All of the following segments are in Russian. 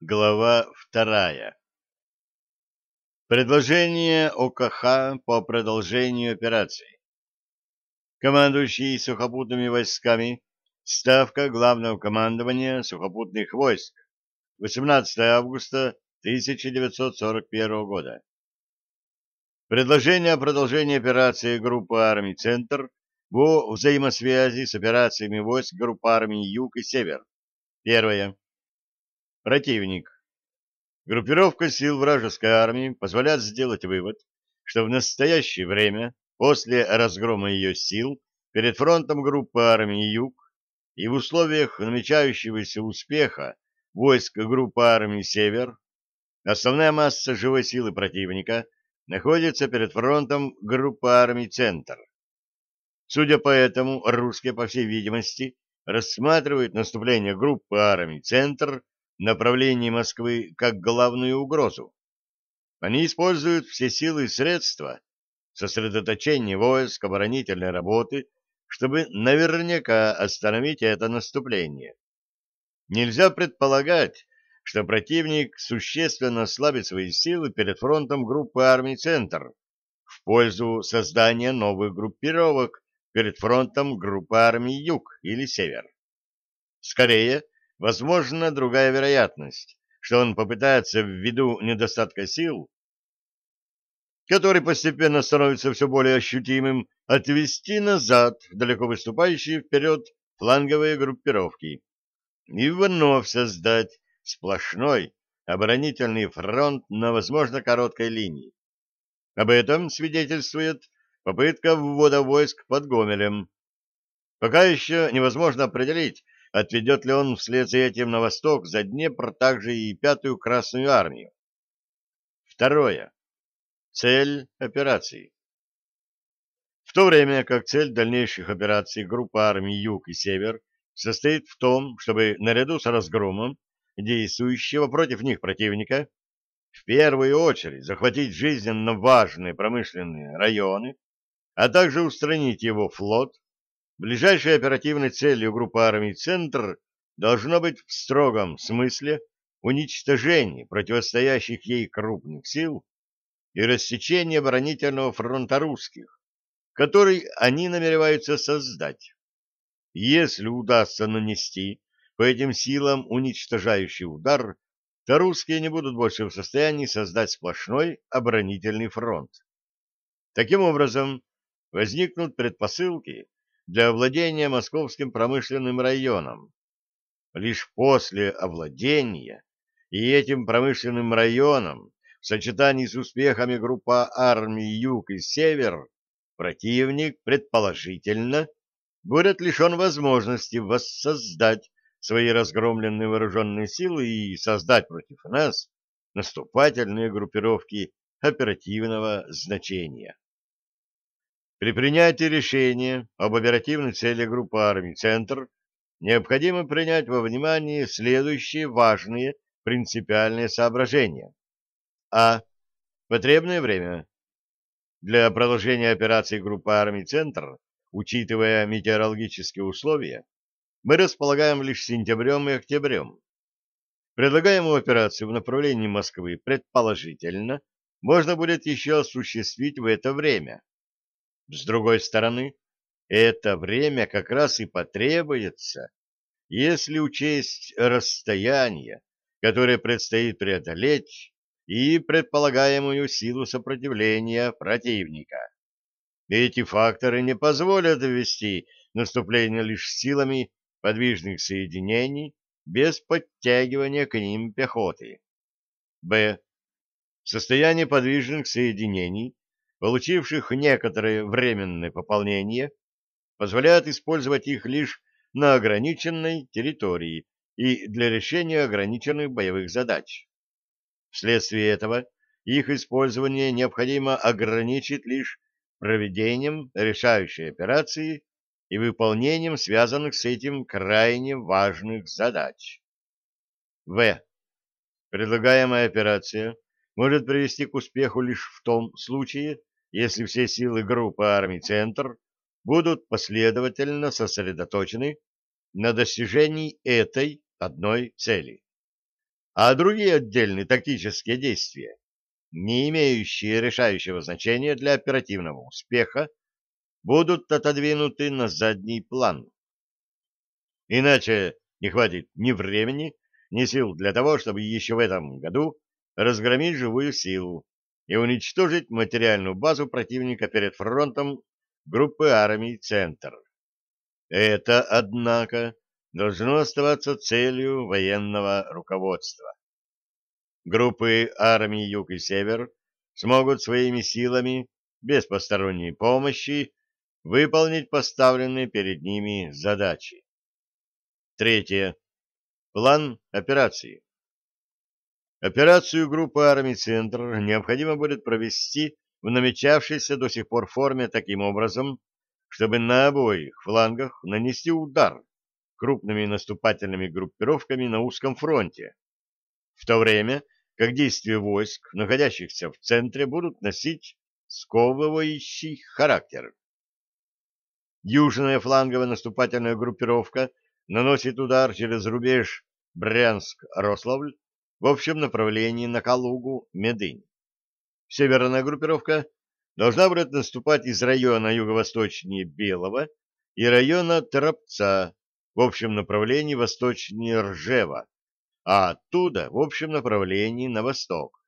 Глава вторая. Предложение ОКХ по продолжению операции. Командующий сухопутными войсками, Ставка Главного командования сухопутных войск, 18 августа 1941 года. Предложение о продолжении операции группы армий «Центр» по взаимосвязи с операциями войск группы армий «Юг» и «Север». Первое. Противник. Группировка сил вражеской армии позволяет сделать вывод, что в настоящее время, после разгрома ее сил, перед фронтом группы армий «Юг» и в условиях намечающегося успеха войск группы армий «Север», основная масса живой силы противника находится перед фронтом группы армий «Центр». Судя по этому, русские, по всей видимости, рассматривают наступление группы армий «Центр» направлении Москвы как главную угрозу. Они используют все силы и средства, сосредоточение войск, оборонительной работы, чтобы наверняка остановить это наступление. Нельзя предполагать, что противник существенно ослабит свои силы перед фронтом группы армий «Центр» в пользу создания новых группировок перед фронтом группы армий «Юг» или «Север». Скорее, возможна другая вероятность, что он попытается ввиду недостатка сил, который постепенно становится все более ощутимым, отвести назад далеко выступающие вперед фланговые группировки и вновь создать сплошной оборонительный фронт на, возможно, короткой линии. Об этом свидетельствует попытка ввода войск под Гомелем. Пока еще невозможно определить, отведет ли он вслед за этим на восток за Днепр также и Пятую Красную Армию. Второе. Цель операции. В то время как цель дальнейших операций группы армий Юг и Север состоит в том, чтобы наряду с разгромом действующего против них противника в первую очередь захватить жизненно важные промышленные районы, а также устранить его флот, Ближайшей оперативной целью группы армий «Центр» должно быть в строгом смысле уничтожение противостоящих ей крупных сил и рассечение оборонительного фронта русских, который они намереваются создать. Если удастся нанести по этим силам уничтожающий удар, то русские не будут больше в состоянии создать сплошной оборонительный фронт. Таким образом, возникнут предпосылки для овладения московским промышленным районом. Лишь после овладения и этим промышленным районом в сочетании с успехами группа армий Юг и Север противник, предположительно, будет лишен возможности воссоздать свои разгромленные вооруженные силы и создать против нас наступательные группировки оперативного значения. При принятии решения об оперативной цели группы армий «Центр» необходимо принять во внимание следующие важные принципиальные соображения. А. Потребное время. Для продолжения операции группы армий «Центр», учитывая метеорологические условия, мы располагаем лишь сентябрем и октябрем. Предлагаемую операцию в направлении Москвы предположительно можно будет еще осуществить в это время. С другой стороны, это время как раз и потребуется, если учесть расстояние, которое предстоит преодолеть, и предполагаемую силу сопротивления противника. Эти факторы не позволят ввести наступление лишь силами подвижных соединений без подтягивания к ним пехоты. Б. Состояние подвижных соединений получивших некоторое временное пополнение, позволяют использовать их лишь на ограниченной территории и для решения ограниченных боевых задач. Вследствие этого их использование необходимо ограничить лишь проведением решающей операции и выполнением связанных с этим крайне важных задач. В. Предлагаемая операция может привести к успеху лишь в том случае, если все силы группы армий «Центр» будут последовательно сосредоточены на достижении этой одной цели. а другие отдельные тактические действия, не имеющие решающего значения для оперативного успеха, будут отодвинуты на задний план. Иначе не хватит ни времени, ни сил для того, чтобы еще в этом году разгромить живую силу и уничтожить материальную базу противника перед фронтом группы армий «Центр». Это, однако, должно оставаться целью военного руководства. Группы армий Юг и Север смогут своими силами, без посторонней помощи, выполнить поставленные перед ними задачи. Третье. План операции. Операцию группы армий «Центр» необходимо будет провести в намечавшейся до сих пор форме таким образом, чтобы на обоих флангах нанести удар крупными наступательными группировками на узком фронте, в то время как действия войск, находящихся в центре, будут носить сковывающий характер. Южная фланговая наступательная группировка наносит удар через рубеж Брянск-Рославль в общем направлении на Калугу-Медынь. Северная группировка должна будет наступать из района юго-восточнее Белого и района Торопца в общем направлении восточнее Ржева, а оттуда в общем направлении на восток.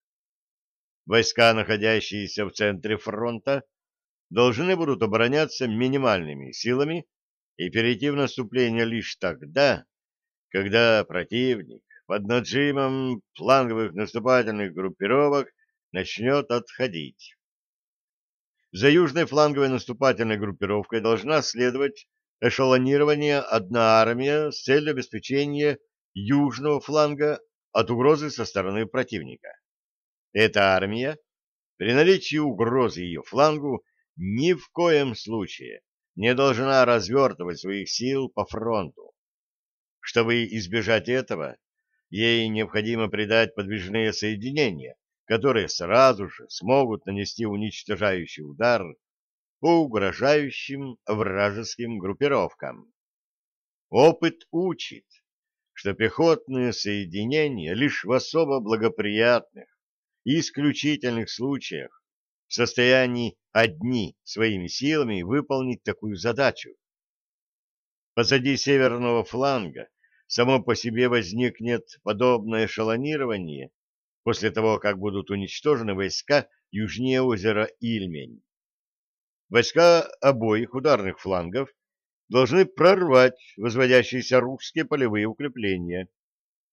Войска, находящиеся в центре фронта, должны будут обороняться минимальными силами и перейти в наступление лишь тогда, когда противник под наджимом фланговых наступательных группировок начнет отходить. За южной фланговой наступательной группировкой должна следовать эшелонирование одна армия с целью обеспечения южного фланга от угрозы со стороны противника. Эта армия, при наличии угрозы ее флангу, ни в коем случае не должна развертывать своих сил по фронту. Чтобы избежать этого, ей необходимо придать подвижные соединения, которые сразу же смогут нанести уничтожающий удар по угрожающим вражеским группировкам. Опыт учит, что пехотные соединения лишь в особо благоприятных и исключительных случаях в состоянии одни своими силами выполнить такую задачу. Позади северного фланга само по себе возникнет подобное эшелонирование после того, как будут уничтожены войска южнее озера Ильмень. Войска обоих ударных флангов должны прорвать возводящиеся русские полевые укрепления,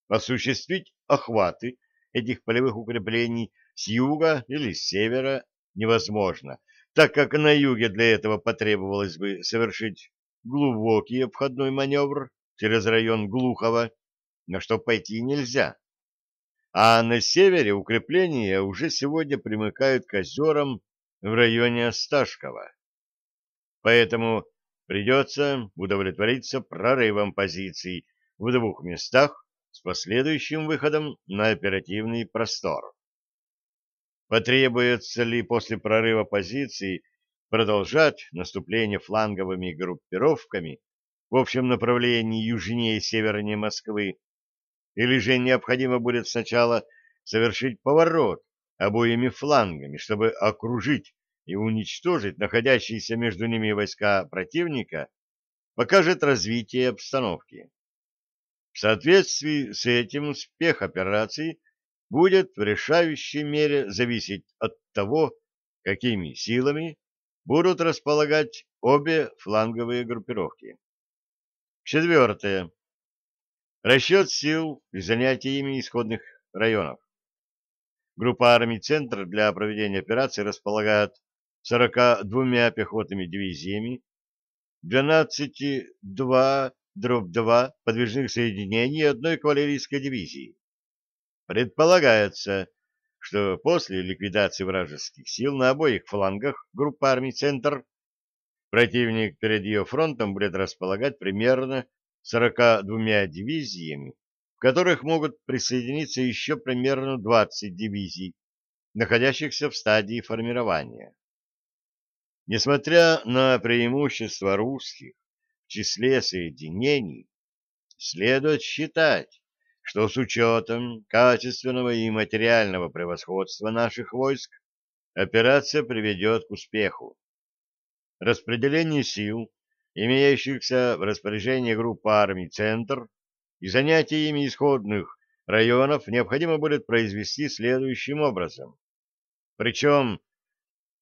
осуществить охваты этих полевых укреплений с юга или с севера невозможно, так как на юге для этого потребовалось бы совершить глубокий обходной маневр через район Глухова, на что пойти нельзя. А на севере укрепления уже сегодня примыкают к озерам в районе Осташкова. Поэтому придется удовлетвориться прорывом позиций в двух местах с последующим выходом на оперативный простор. Потребуется ли после прорыва позиций продолжать наступление фланговыми группировками в общем направлении южнее и севернее Москвы, или же необходимо будет сначала совершить поворот обоими флангами, чтобы окружить и уничтожить находящиеся между ними войска противника, покажет развитие обстановки. В соответствии с этим успех операции будет в решающей мере зависеть от того, какими силами будут располагать обе фланговые группировки. Четвертое. Расчет сил и занятие ими исходных районов. Группа армий «Центр» для проведения операции располагает 42 пехотными дивизиями, 12 2 дробь 2 подвижных соединений и одной кавалерийской дивизии. Предполагается, что после ликвидации вражеских сил на обоих флангах группы армий «Центр» противник перед ее фронтом будет располагать примерно 42 дивизиями, в которых могут присоединиться еще примерно 20 дивизий, находящихся в стадии формирования. Несмотря на преимущество русских в числе соединений, следует считать, что с учетом качественного и материального превосходства наших войск операция приведет к успеху. Распределение сил, имеющихся в распоряжении группы армий «Центр» и занятие ими исходных районов необходимо будет произвести следующим образом. Причем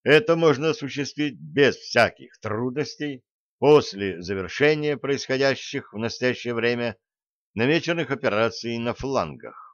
это можно осуществить без всяких трудностей после завершения происходящих в настоящее время намеченных операций на флангах.